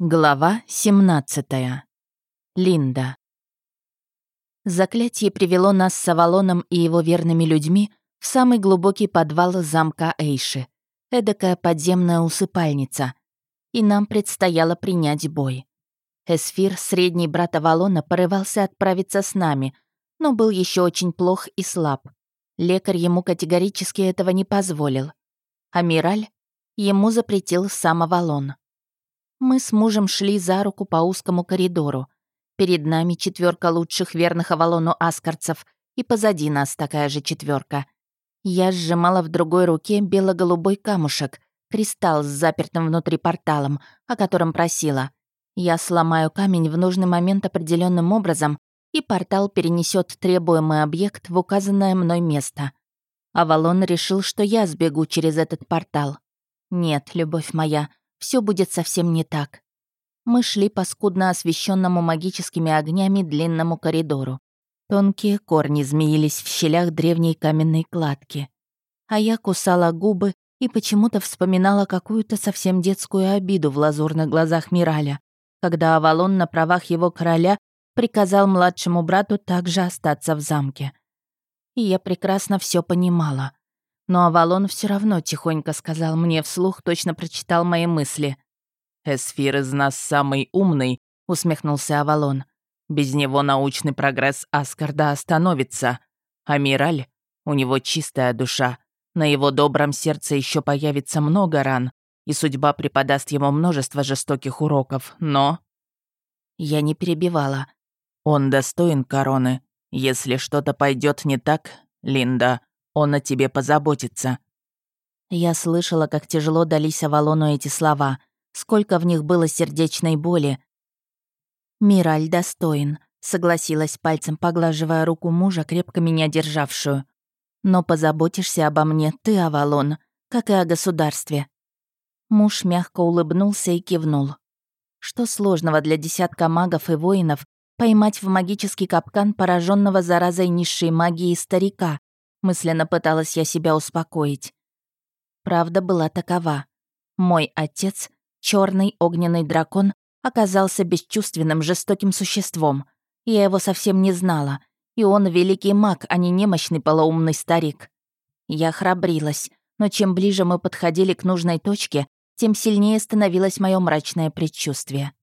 Глава 17. Линда. Заклятие привело нас с Авалоном и его верными людьми в самый глубокий подвал замка Эйши, эдакая подземная усыпальница, и нам предстояло принять бой. Эсфир, средний брат Авалона, порывался отправиться с нами, но был еще очень плох и слаб. Лекарь ему категорически этого не позволил. Амираль ему запретил сам Авалон. Мы с мужем шли за руку по узкому коридору. Перед нами четверка лучших верных Авалону аскарцев, и позади нас такая же четверка. Я сжимала в другой руке бело-голубой камушек, кристалл с запертым внутри порталом, о котором просила. Я сломаю камень в нужный момент определенным образом, и портал перенесет требуемый объект в указанное мной место. Авалон решил, что я сбегу через этот портал. Нет, любовь моя, все будет совсем не так. Мы шли по скудно освещенному магическими огнями длинному коридору. Тонкие корни змеились в щелях древней каменной кладки. А я кусала губы и почему-то вспоминала какую-то совсем детскую обиду в лазурных глазах Мираля, когда Авалон на правах его короля приказал младшему брату также остаться в замке. И я прекрасно все понимала. Но Авалон все равно тихонько сказал мне вслух, точно прочитал мои мысли. «Эсфир из нас самый умный», — усмехнулся Авалон. «Без него научный прогресс Аскарда остановится. А Мираль, у него чистая душа. На его добром сердце еще появится много ран, и судьба преподаст ему множество жестоких уроков, но...» Я не перебивала. «Он достоин короны. Если что-то пойдет не так, Линда, он о тебе позаботится». Я слышала, как тяжело дались Авалону эти слова, сколько в них было сердечной боли. «Мираль достоин», — согласилась пальцем, поглаживая руку мужа, крепко меня державшую. «Но позаботишься обо мне ты, Авалон, как и о государстве». Муж мягко улыбнулся и кивнул. Что сложного для десятка магов и воинов поймать в магический капкан пораженного заразой низшей магии старика, Мысленно пыталась я себя успокоить. Правда была такова. Мой отец, черный огненный дракон, оказался бесчувственным, жестоким существом. Я его совсем не знала. И он великий маг, а не немощный полоумный старик. Я храбрилась, но чем ближе мы подходили к нужной точке, тем сильнее становилось мое мрачное предчувствие.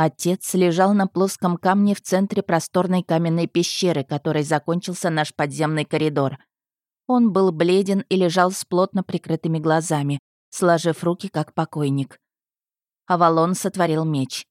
Отец лежал на плоском камне в центре просторной каменной пещеры, которой закончился наш подземный коридор. Он был бледен и лежал с плотно прикрытыми глазами, сложив руки, как покойник. Авалон сотворил меч.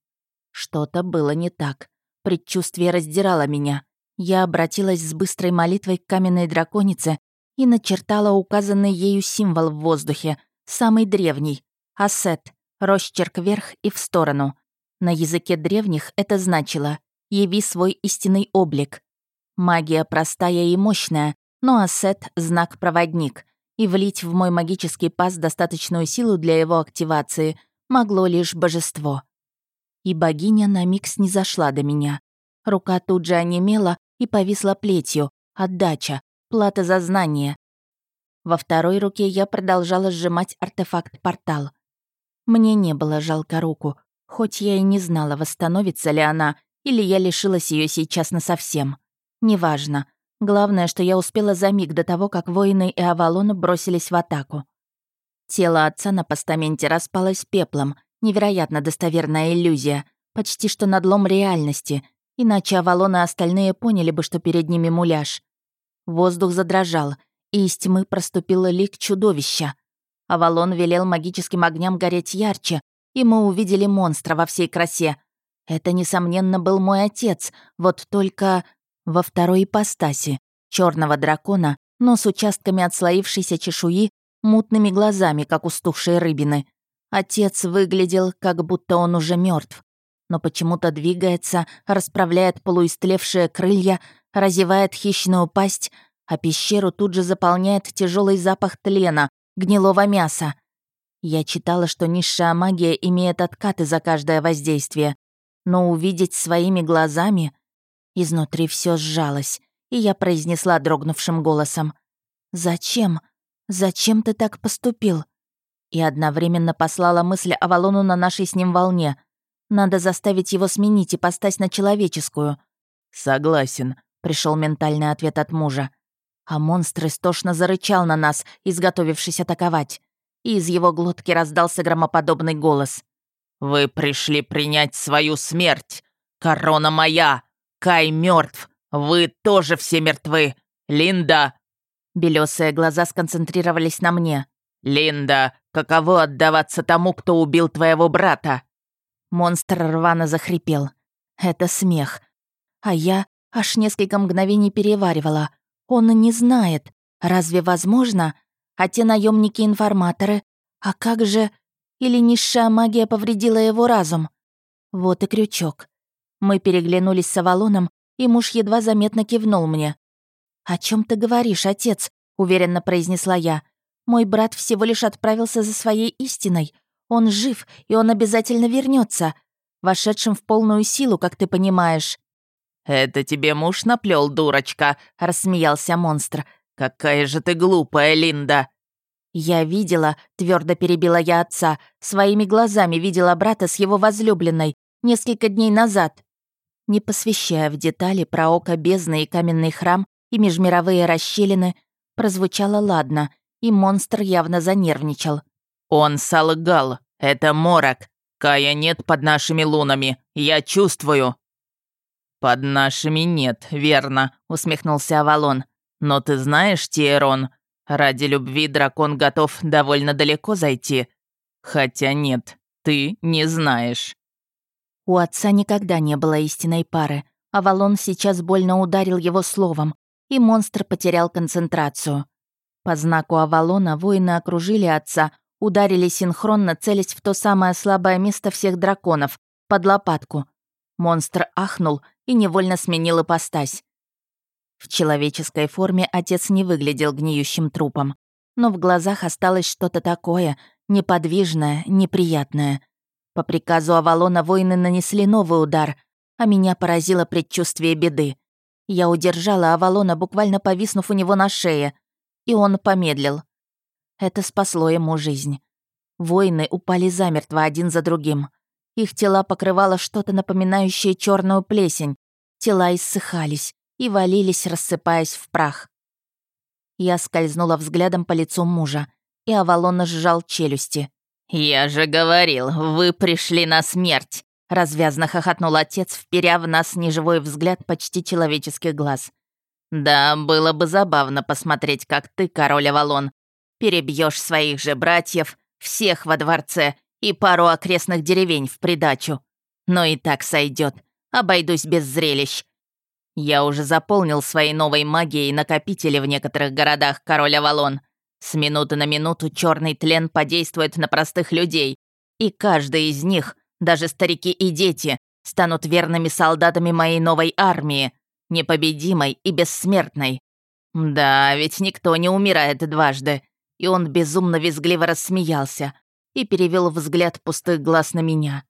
Что-то было не так. Предчувствие раздирало меня. Я обратилась с быстрой молитвой к каменной драконице и начертала указанный ею символ в воздухе, самый древний — асет, росчерк вверх и в сторону — на языке древних это значило «яви свой истинный облик». Магия простая и мощная, но ассет — знак-проводник, и влить в мой магический паз достаточную силу для его активации могло лишь божество. И богиня на миг снизошла до меня. Рука тут же онемела и повисла плетью, отдача, плата за знание. Во второй руке я продолжала сжимать артефакт-портал. Мне не было жалко руку, Хоть я и не знала, восстановится ли она, или я лишилась ее сейчас насовсем. Неважно. Главное, что я успела за миг до того, как воины и Авалон бросились в атаку. Тело отца на постаменте распалось пеплом. Невероятно достоверная иллюзия. Почти что надлом реальности. Иначе Авалон и остальные поняли бы, что перед ними муляж. Воздух задрожал, и из тьмы проступил лик чудовища. Авалон велел магическим огням гореть ярче, и мы увидели монстра во всей красе. Это, несомненно, был мой отец, вот только во второй ипостаси, черного дракона, но с участками отслоившейся чешуи, мутными глазами, как у стухшей рыбины. Отец выглядел, как будто он уже мертв, но почему-то двигается, расправляет полуистлевшие крылья, разевает хищную пасть, а пещеру тут же заполняет тяжелый запах тлена, гнилого мяса. Я читала, что низшая магия имеет откаты за каждое воздействие, но увидеть своими глазами... Изнутри все сжалось, и я произнесла дрогнувшим голосом. «Зачем? Зачем ты так поступил?» И одновременно послала мысль Авалону на нашей с ним волне. Надо заставить его сменить и постать на человеческую. Согласен, пришел ментальный ответ от мужа. А монстр истошно зарычал на нас, изготовившись атаковать. И из его глотки раздался громоподобный голос. «Вы пришли принять свою смерть! Корона моя! Кай мертв! Вы тоже все мертвы! Линда!» Белесые глаза сконцентрировались на мне. «Линда, каково отдаваться тому, кто убил твоего брата?» Монстр рвано захрипел. Это смех. А я аж несколько мгновений переваривала. Он не знает. Разве возможно? А те наемники информаторы А как же... Или низшая магия повредила его разум? Вот и крючок. Мы переглянулись с Авалоном, и муж едва заметно кивнул мне. «О чем ты говоришь, отец?» — уверенно произнесла я. «Мой брат всего лишь отправился за своей истиной. Он жив, и он обязательно вернется, вошедшим в полную силу, как ты понимаешь». «Это тебе муж наплел, дурочка», — рассмеялся монстр. «Какая же ты глупая, Линда!» «Я видела», — твердо перебила я отца, своими глазами видела брата с его возлюбленной несколько дней назад. Не посвящая в детали про око бездны и каменный храм и межмировые расщелины, прозвучало ладно, и монстр явно занервничал. «Он солгал. Это морок. Кая нет под нашими лунами. Я чувствую». «Под нашими нет, верно», — усмехнулся Авалон. «Но ты знаешь, Тиерон, ради любви дракон готов довольно далеко зайти. Хотя нет, ты не знаешь». У отца никогда не было истинной пары. Авалон сейчас больно ударил его словом, и монстр потерял концентрацию. По знаку Авалона воины окружили отца, ударили синхронно, целясь в то самое слабое место всех драконов, под лопатку. Монстр ахнул и невольно сменил ипостась. В человеческой форме отец не выглядел гниющим трупом, но в глазах осталось что-то такое, неподвижное, неприятное. По приказу Авалона воины нанесли новый удар, а меня поразило предчувствие беды. Я удержала Авалона, буквально повиснув у него на шее, и он помедлил. Это спасло ему жизнь. Воины упали замертво один за другим. Их тела покрывало что-то напоминающее черную плесень. Тела иссыхались и валились, рассыпаясь в прах. Я скользнула взглядом по лицу мужа, и Авалон сжал челюсти. «Я же говорил, вы пришли на смерть!» Развязно хохотнул отец, вперя в нас неживой взгляд почти человеческих глаз. «Да, было бы забавно посмотреть, как ты, король Авалон, перебьешь своих же братьев, всех во дворце и пару окрестных деревень в придачу. Но и так сойдет. Обойдусь без зрелищ. Я уже заполнил своей новой магией накопители в некоторых городах король Авалон. С минуты на минуту черный тлен подействует на простых людей, и каждый из них, даже старики и дети, станут верными солдатами моей новой армии, непобедимой и бессмертной. Да, ведь никто не умирает дважды. И он безумно визгливо рассмеялся и перевел взгляд пустых глаз на меня.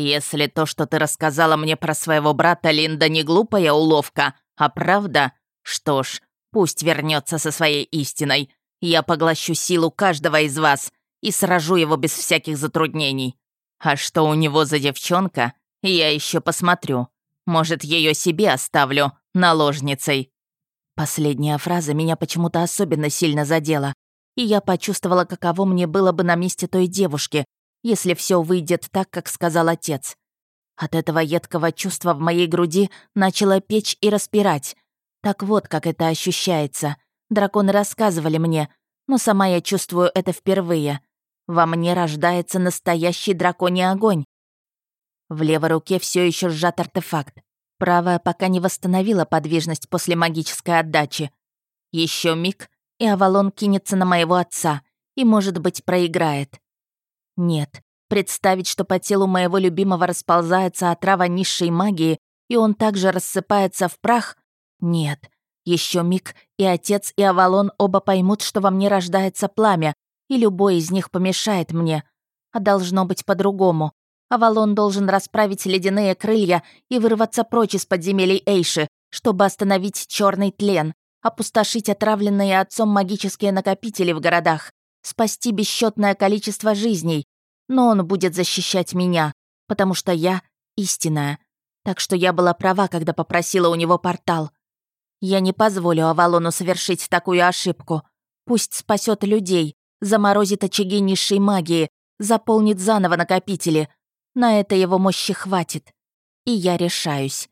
«Если то, что ты рассказала мне про своего брата Линда, не глупая уловка, а правда, что ж, пусть вернется со своей истиной. Я поглощу силу каждого из вас и сражу его без всяких затруднений. А что у него за девчонка, я еще посмотрю. Может, ее себе оставлю, наложницей». Последняя фраза меня почему-то особенно сильно задела, и я почувствовала, каково мне было бы на месте той девушки, если все выйдет так, как сказал отец. От этого едкого чувства в моей груди начало печь и распирать. Так вот, как это ощущается. Драконы рассказывали мне, но сама я чувствую это впервые. Во мне рождается настоящий драконий огонь. В левой руке все еще сжат артефакт. Правая пока не восстановила подвижность после магической отдачи. Еще миг, и Авалон кинется на моего отца и, может быть, проиграет. Нет, представить, что по телу моего любимого расползается отрава низшей магии, и он также рассыпается в прах? Нет. Еще миг, и отец, и Авалон оба поймут, что во мне рождается пламя, и любой из них помешает мне. А должно быть по-другому. Авалон должен расправить ледяные крылья и вырваться прочь из подземелий Эйши, чтобы остановить черный тлен, опустошить отравленные отцом магические накопители в городах, спасти бесчетное количество жизней. Но он будет защищать меня, потому что я истинная. Так что я была права, когда попросила у него портал. Я не позволю Авалону совершить такую ошибку. Пусть спасет людей, заморозит очаги низшей магии, заполнит заново накопители. На это его мощи хватит. И я решаюсь.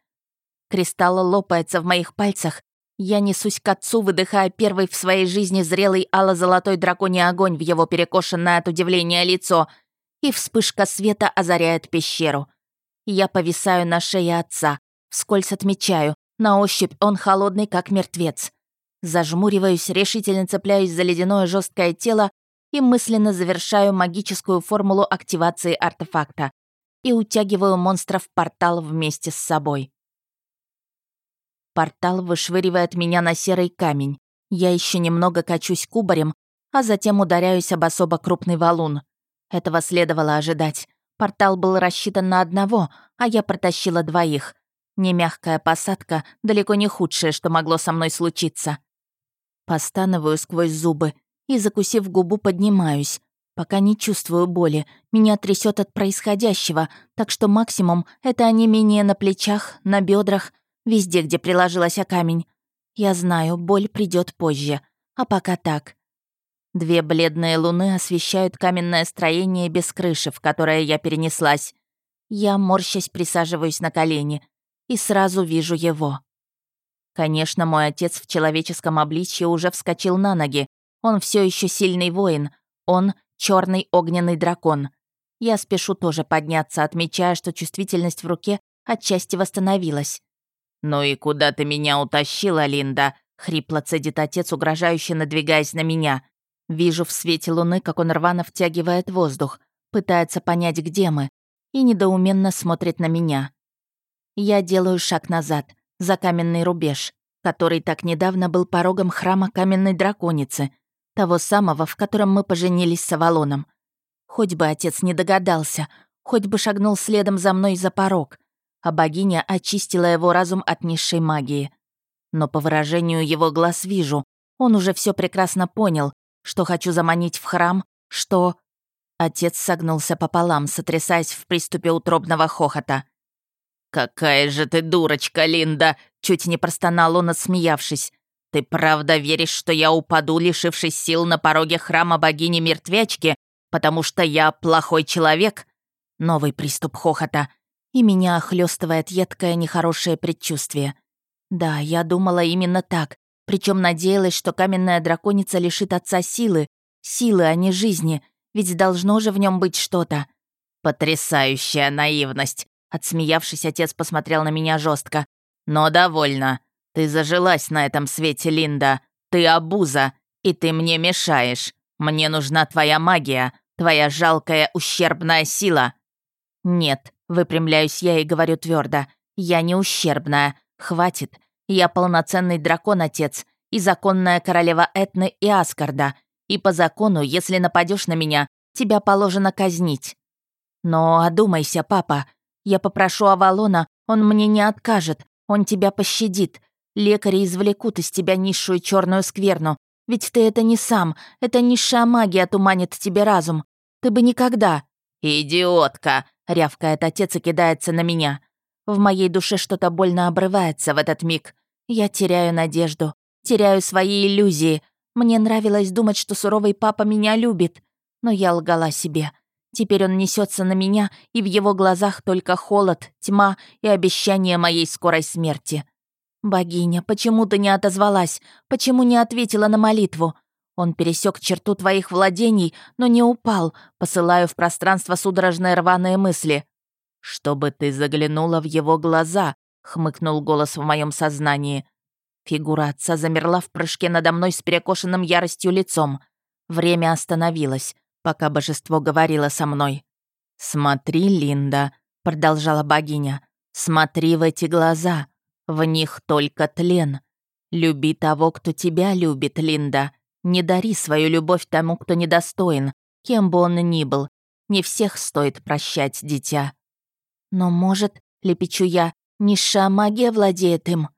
Кристалл лопается в моих пальцах. Я несусь к отцу, выдыхая первый в своей жизни зрелый ало-золотой драконий огонь в его перекошенное от удивления лицо, и вспышка света озаряет пещеру. Я повисаю на шее отца, вскользь отмечаю, на ощупь он холодный, как мертвец. Зажмуриваюсь, решительно цепляюсь за ледяное жесткое тело и мысленно завершаю магическую формулу активации артефакта и утягиваю монстра в портал вместе с собой. Портал вышвыривает меня на серый камень. Я еще немного качусь кубарем, а затем ударяюсь об особо крупный валун. Этого следовало ожидать. Портал был рассчитан на одного, а я протащила двоих. Немягкая посадка — далеко не худшее, что могло со мной случиться. Постановую сквозь зубы и, закусив губу, поднимаюсь. Пока не чувствую боли, меня трясет от происходящего, так что максимум — это онемение на плечах, на бедрах, везде, где приложилась о камень. Я знаю, боль придет позже, а пока так. Две бледные луны освещают каменное строение без крыши, в которое я перенеслась. Я, морщась, присаживаюсь на колени и сразу вижу его. Конечно, мой отец в человеческом обличье уже вскочил на ноги. Он все еще сильный воин. Он — черный огненный дракон. Я спешу тоже подняться, отмечая, что чувствительность в руке отчасти восстановилась. «Ну и куда ты меня утащила, Линда?» — хрипло цедит отец, угрожающе надвигаясь на меня. Вижу в свете луны, как он рвано втягивает воздух, пытается понять, где мы, и недоуменно смотрит на меня. Я делаю шаг назад, за каменный рубеж, который так недавно был порогом храма каменной драконицы, того самого, в котором мы поженились с Авалоном. Хоть бы отец не догадался, хоть бы шагнул следом за мной за порог, а богиня очистила его разум от низшей магии. Но по выражению его глаз вижу, он уже все прекрасно понял, что хочу заманить в храм, что... Отец согнулся пополам, сотрясаясь в приступе утробного хохота. «Какая же ты дурочка, Линда!» — чуть не простонал он, отсмеявшись. «Ты правда веришь, что я упаду, лишившись сил на пороге храма богини-мертвячки, потому что я плохой человек?» Новый приступ хохота, и меня охлёстывает едкое нехорошее предчувствие. Да, я думала именно так, причем надеялась, что каменная драконица лишит отца силы, силы, а не жизни, ведь должно же в нем быть что-то. Потрясающая наивность. Отсмеявшись, отец посмотрел на меня жестко. «Но довольно. Ты зажилась на этом свете, Линда. Ты обуза, и ты мне мешаешь. Мне нужна твоя магия, твоя жалкая ущербная сила». «Нет», — выпрямляюсь я и говорю твердо. «Я не ущербная. Хватит. Я полноценный дракон-отец и законная королева Этны и Аскарда. И по закону, если нападешь на меня, тебя положено казнить». «Но одумайся, папа. Я попрошу Авалона, он мне не откажет, он тебя пощадит. Лекари извлекут из тебя низшую черную скверну. Ведь ты это не сам, это низшая магия туманит тебе разум. Ты бы никогда...» «Идиотка!» — рявкает отец и кидается на меня. В моей душе что-то больно обрывается в этот миг. Я теряю надежду, теряю свои иллюзии. Мне нравилось думать, что суровый папа меня любит. Но я лгала себе. Теперь он несется на меня, и в его глазах только холод, тьма и обещание моей скорой смерти. «Богиня, почему ты не отозвалась? Почему не ответила на молитву? Он пересек черту твоих владений, но не упал, посылаю в пространство судорожные рваные мысли». «Чтобы ты заглянула в его глаза», — хмыкнул голос в моем сознании. Фигура отца замерла в прыжке надо мной с перекошенным яростью лицом. Время остановилось пока божество говорило со мной. «Смотри, Линда», — продолжала богиня, — «смотри в эти глаза. В них только тлен. Люби того, кто тебя любит, Линда. Не дари свою любовь тому, кто недостоин, кем бы он ни был. Не всех стоит прощать, дитя». «Но, может, — лепечу я, — низшая магия владеет им?»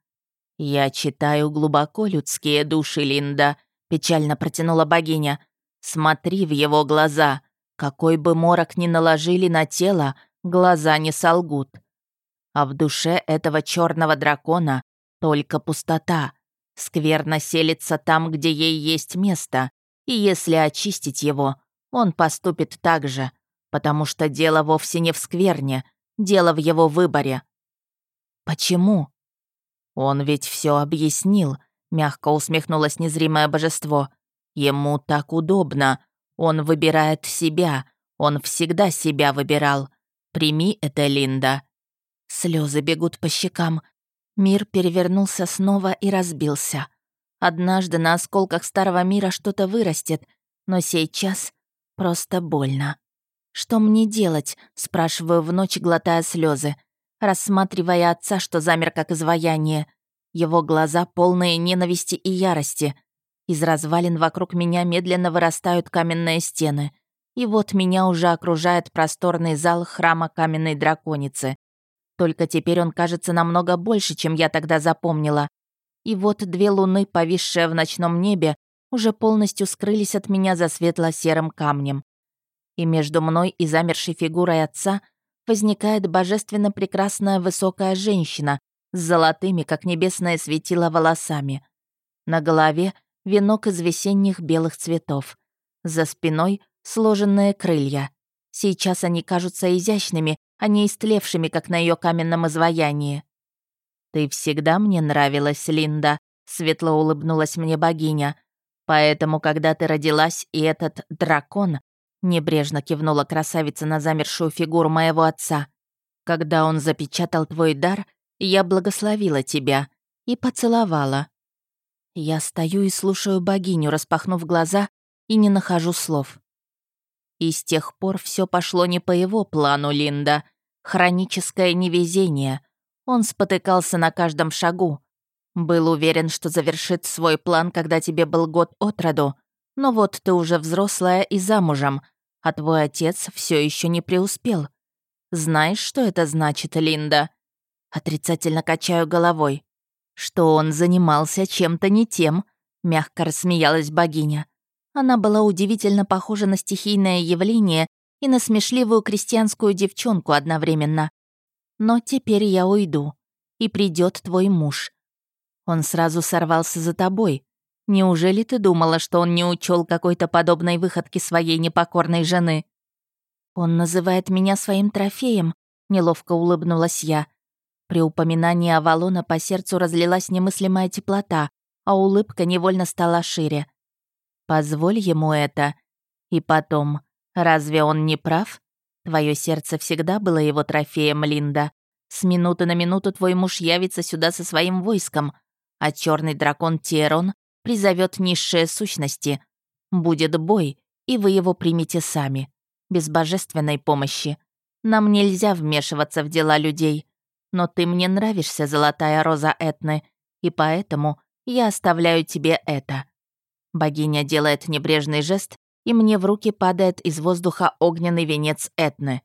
«Я читаю глубоко людские души, Линда», — печально протянула богиня. Смотри в его глаза. Какой бы морок ни наложили на тело, глаза не солгут. А в душе этого черного дракона только пустота. Скверно селится там, где ей есть место, и если очистить его, он поступит так же, потому что дело вовсе не в скверне, дело в его выборе. Почему? Он ведь все объяснил, мягко усмехнулось незримое божество. Ему так удобно. Он выбирает себя. Он всегда себя выбирал. Прими это, Линда. Слезы бегут по щекам. Мир перевернулся снова и разбился. Однажды на осколках старого мира что-то вырастет, но сейчас просто больно. «Что мне делать?» — спрашиваю в ночь, глотая слезы, рассматривая отца, что замер как изваяние. Его глаза полные ненависти и ярости. Из развалин вокруг меня медленно вырастают каменные стены. И вот меня уже окружает просторный зал храма каменной драконицы. Только теперь он кажется намного больше, чем я тогда запомнила. И вот две луны, повисшие в ночном небе, уже полностью скрылись от меня за светло-серым камнем. И между мной и замершей фигурой отца возникает божественно прекрасная высокая женщина с золотыми, как небесное светило, волосами. На голове венок из весенних белых цветов. За спиной сложенные крылья. Сейчас они кажутся изящными, а не истлевшими, как на ее каменном изваянии. «Ты всегда мне нравилась, Линда», — светло улыбнулась мне богиня. «Поэтому, когда ты родилась, и этот дракон...» Небрежно кивнула красавица на замершую фигуру моего отца. «Когда он запечатал твой дар, я благословила тебя и поцеловала». Я стою и слушаю богиню, распахнув глаза, и не нахожу слов. И с тех пор все пошло не по его плану, Линда. Хроническое невезение. Он спотыкался на каждом шагу. Был уверен, что завершит свой план, когда тебе был год от роду. Но вот ты уже взрослая и замужем, а твой отец все еще не преуспел. Знаешь, что это значит, Линда? Отрицательно качаю головой. Что он занимался чем-то не тем, мягко рассмеялась богиня. Она была удивительно похожа на стихийное явление и на смешливую крестьянскую девчонку одновременно. Но теперь я уйду, и придет твой муж. Он сразу сорвался за тобой. Неужели ты думала, что он не учел какой-то подобной выходки своей непокорной жены? Он называет меня своим трофеем, неловко улыбнулась я. При упоминании Авалона по сердцу разлилась немыслимая теплота, а улыбка невольно стала шире. Позволь ему это. И потом, разве он не прав? Твое сердце всегда было его трофеем, Линда. С минуты на минуту твой муж явится сюда со своим войском, а черный дракон Тиерон призовет низшие сущности. Будет бой, и вы его примете сами, без божественной помощи. Нам нельзя вмешиваться в дела людей. Но ты мне нравишься, золотая роза Этны, и поэтому я оставляю тебе это. Богиня делает небрежный жест, и мне в руки падает из воздуха огненный венец Этны.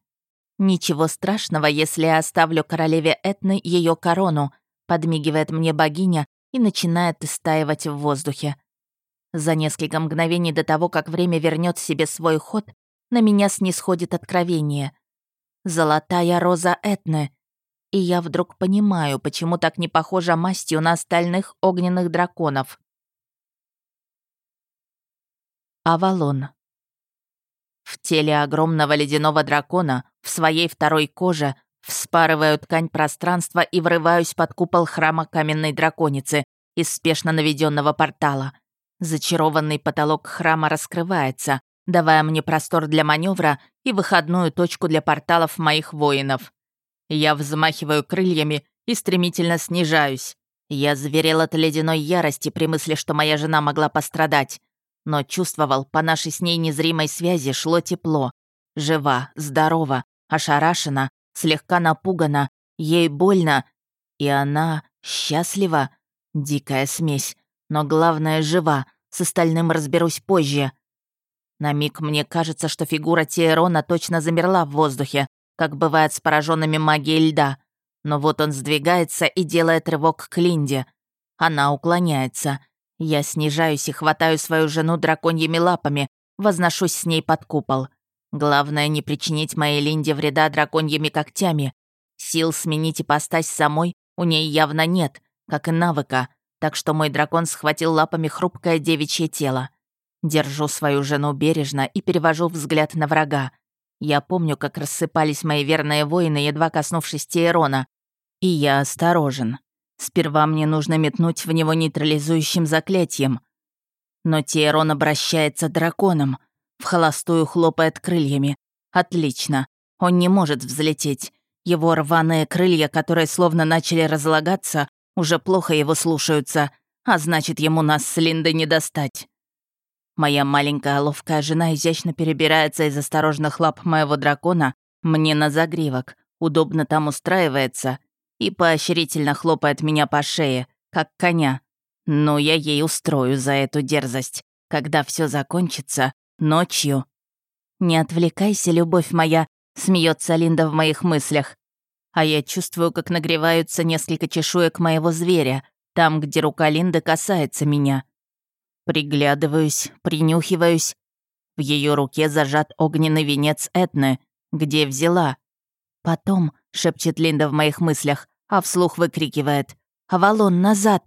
«Ничего страшного, если я оставлю королеве Этны ее корону», подмигивает мне богиня и начинает истаивать в воздухе. За несколько мгновений до того, как время вернет себе свой ход, на меня снисходит откровение. «Золотая роза Этны», и я вдруг понимаю, почему так не похожа мастью на остальных огненных драконов. Авалон. В теле огромного ледяного дракона, в своей второй коже, вспарываю ткань пространства и врываюсь под купол храма каменной драконицы из спешно наведенного портала. Зачарованный потолок храма раскрывается, давая мне простор для маневра и выходную точку для порталов моих воинов. Я взмахиваю крыльями и стремительно снижаюсь. Я зверел от ледяной ярости при мысли, что моя жена могла пострадать но чувствовал, по нашей с ней незримой связи шло тепло. Жива, здорова, ошарашена, слегка напугана, ей больно, и она счастлива. Дикая смесь, но главное жива, с остальным разберусь позже. На миг мне кажется, что фигура Тиерона точно замерла в воздухе, как бывает с пораженными магией льда. Но вот он сдвигается и делает рывок к Линде. Она уклоняется — я снижаюсь и хватаю свою жену драконьими лапами, возношусь с ней под купол. Главное, не причинить моей Линде вреда драконьими когтями. Сил сменить ипостась самой у ней явно нет, как и навыка, так что мой дракон схватил лапами хрупкое девичье тело. Держу свою жену бережно и перевожу взгляд на врага. Я помню, как рассыпались мои верные воины, едва коснувшись Тиерона. И я осторожен. Сперва мне нужно метнуть в него нейтрализующим заклятием. Но Тиерон обращается драконом. В холостую хлопает крыльями. Отлично. Он не может взлететь. Его рваные крылья, которые словно начали разлагаться, уже плохо его слушаются, а значит, ему нас с Линдой не достать. Моя маленькая ловкая жена изящно перебирается из осторожных лап моего дракона мне на загривок, удобно там устраивается и поощрительно хлопает меня по шее, как коня. Но я ей устрою за эту дерзость, когда все закончится ночью. «Не отвлекайся, любовь моя», — смеется Линда в моих мыслях. А я чувствую, как нагреваются несколько чешуек моего зверя, там, где рука Линды касается меня. Приглядываюсь, принюхиваюсь. В ее руке зажат огненный венец Этны. Где взяла? Потом, шепчет Линда в моих мыслях, а вслух выкрикивает. «Авалон, назад!»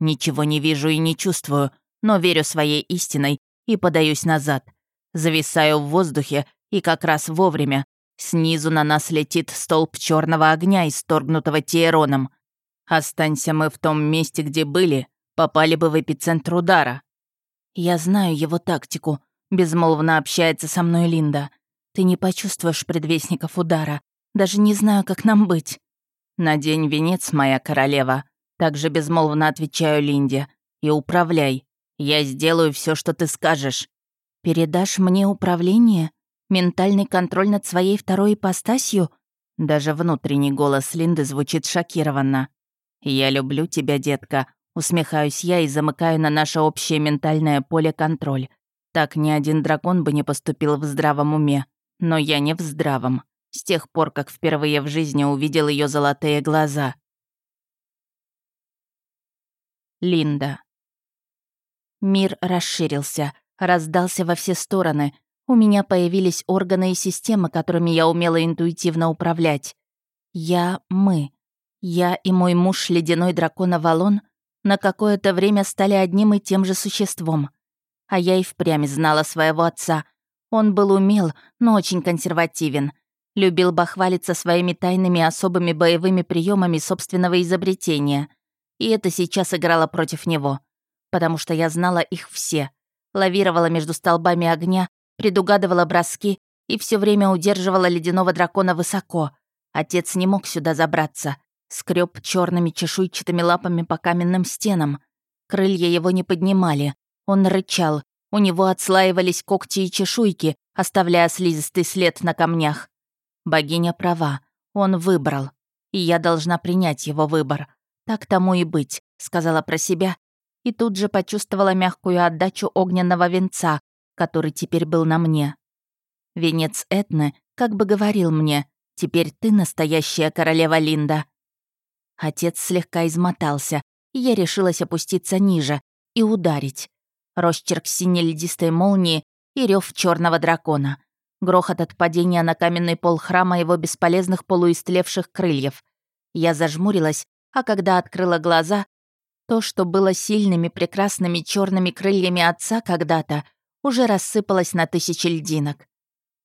Ничего не вижу и не чувствую, но верю своей истиной и подаюсь назад. Зависаю в воздухе и как раз вовремя. Снизу на нас летит столб черного огня, исторгнутого Тиероном. Останься мы в том месте, где были, попали бы в эпицентр удара. Я знаю его тактику, безмолвно общается со мной Линда. Ты не почувствуешь предвестников удара. Даже не знаю, как нам быть. Надень венец, моя королева. Также безмолвно отвечаю Линде. И управляй. Я сделаю все, что ты скажешь. Передашь мне управление? Ментальный контроль над своей второй ипостасью? Даже внутренний голос Линды звучит шокированно. «Я люблю тебя, детка», Усмехаюсь я и замыкаю на наше общее ментальное поле контроль. Так ни один дракон бы не поступил в здравом уме. Но я не в здравом. С тех пор, как впервые в жизни увидел ее золотые глаза. Линда. Мир расширился, раздался во все стороны. У меня появились органы и системы, которыми я умела интуитивно управлять. Я — мы. Я и мой муж, ледяной дракон Авалон — на какое-то время стали одним и тем же существом. А я и впрямь знала своего отца. Он был умел, но очень консервативен. Любил бахвалиться своими тайными особыми боевыми приемами собственного изобретения. И это сейчас играло против него. Потому что я знала их все. Лавировала между столбами огня, предугадывала броски и все время удерживала ледяного дракона высоко. Отец не мог сюда забраться скреб черными чешуйчатыми лапами по каменным стенам. Крылья его не поднимали. Он рычал. У него отслаивались когти и чешуйки, оставляя слизистый след на камнях. Богиня права. Он выбрал. И я должна принять его выбор. Так тому и быть, сказала про себя. И тут же почувствовала мягкую отдачу огненного венца, который теперь был на мне. Венец Этны как бы говорил мне, «Теперь ты настоящая королева Линда». Отец слегка измотался, и я решилась опуститься ниже и ударить. Росчерк синей-льдистой молнии и рев черного дракона. Грохот от падения на каменный пол храма его бесполезных полуистлевших крыльев. Я зажмурилась, а когда открыла глаза, то, что было сильными прекрасными черными крыльями отца когда-то, уже рассыпалось на тысячи льдинок.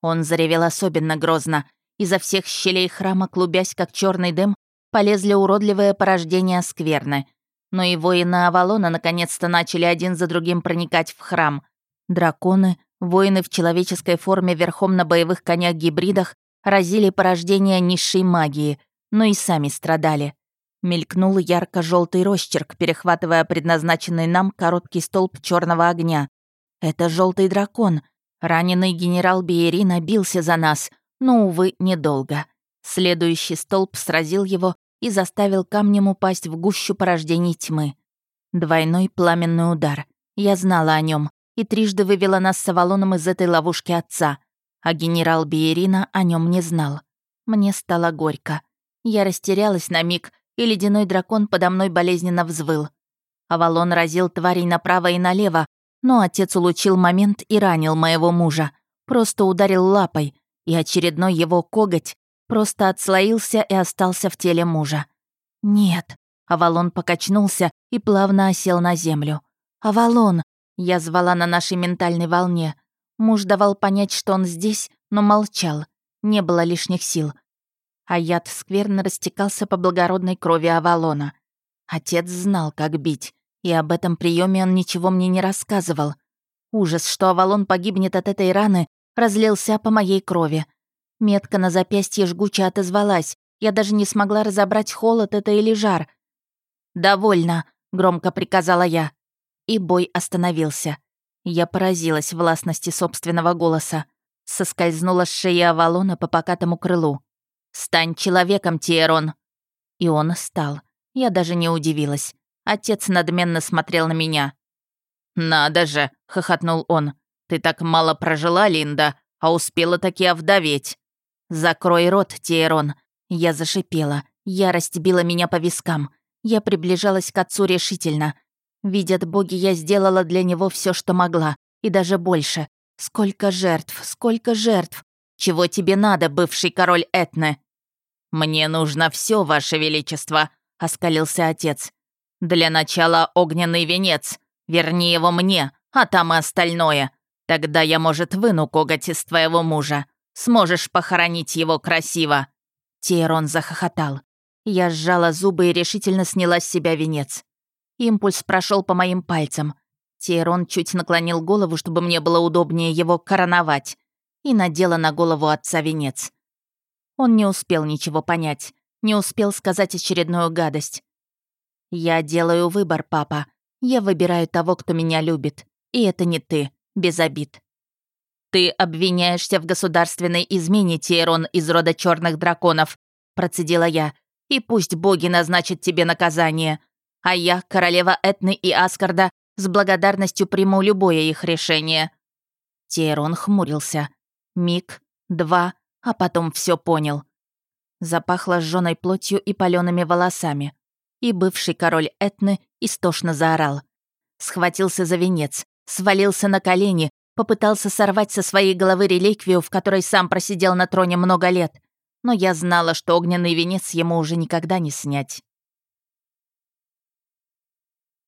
Он заревел особенно грозно, изо всех щелей храма, клубясь как черный дым, полезли уродливые порождения скверны. Но и воины Авалона наконец-то начали один за другим проникать в храм. Драконы, воины в человеческой форме верхом на боевых конях-гибридах разили порождения низшей магии, но и сами страдали. Мелькнул ярко желтый росчерк, перехватывая предназначенный нам короткий столб черного огня. Это желтый дракон. Раненый генерал Биери набился за нас, но, увы, недолго. Следующий столб сразил его и заставил камнем упасть в гущу порождений тьмы. Двойной пламенный удар. Я знала о нем и трижды вывела нас с Авалоном из этой ловушки отца, а генерал Биерина о нем не знал. Мне стало горько. Я растерялась на миг, и ледяной дракон подо мной болезненно взвыл. Авалон разил тварей направо и налево, но отец улучил момент и ранил моего мужа. просто ударил лапой, и очередной его коготь просто отслоился и остался в теле мужа. «Нет». Авалон покачнулся и плавно осел на землю. «Авалон!» Я звала на нашей ментальной волне. Муж давал понять, что он здесь, но молчал. Не было лишних сил. А яд скверно растекался по благородной крови Авалона. Отец знал, как бить, и об этом приеме он ничего мне не рассказывал. Ужас, что Авалон погибнет от этой раны, разлился по моей крови. Метка на запястье жгуче отозвалась. Я даже не смогла разобрать, холод это или жар. «Довольно», — громко приказала я. И бой остановился. Я поразилась властности собственного голоса. Соскользнула с шеи Авалона по покатому крылу. «Стань человеком, Тиерон!» И он стал. Я даже не удивилась. Отец надменно смотрел на меня. «Надо же!» — хохотнул он. «Ты так мало прожила, Линда, а успела таки овдоветь. «Закрой рот, Тиерон!» Я зашипела. Ярость била меня по вискам. Я приближалась к отцу решительно. Видят боги, я сделала для него все, что могла. И даже больше. Сколько жертв, сколько жертв. Чего тебе надо, бывший король Этны? «Мне нужно все, ваше величество», — оскалился отец. «Для начала огненный венец. Верни его мне, а там и остальное. Тогда я, может, выну коготь из твоего мужа. Сможешь похоронить его красиво!» Тейрон захохотал. Я сжала зубы и решительно сняла с себя венец. Импульс прошел по моим пальцам. Тейрон чуть наклонил голову, чтобы мне было удобнее его короновать, и надела на голову отца венец. Он не успел ничего понять, не успел сказать очередную гадость. «Я делаю выбор, папа. Я выбираю того, кто меня любит. И это не ты, без обид». «Ты обвиняешься в государственной измене, Тиерон из рода черных драконов», процедила я. «И пусть боги назначат тебе наказание. А я, королева Этны и Аскарда, с благодарностью приму любое их решение». Тиерон хмурился. Миг, два, а потом все понял. Запахло сжёной плотью и палеными волосами. И бывший король Этны истошно заорал. Схватился за венец, свалился на колени, Попытался сорвать со своей головы реликвию, в которой сам просидел на троне много лет. Но я знала, что огненный венец ему уже никогда не снять.